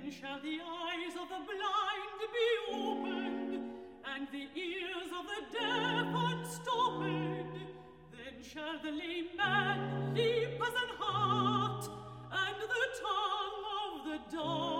Then shall the eyes of the blind be opened, and the ears of the deaf unstopped. Then shall the lame man leap as an hart, and the tongue of the dumb.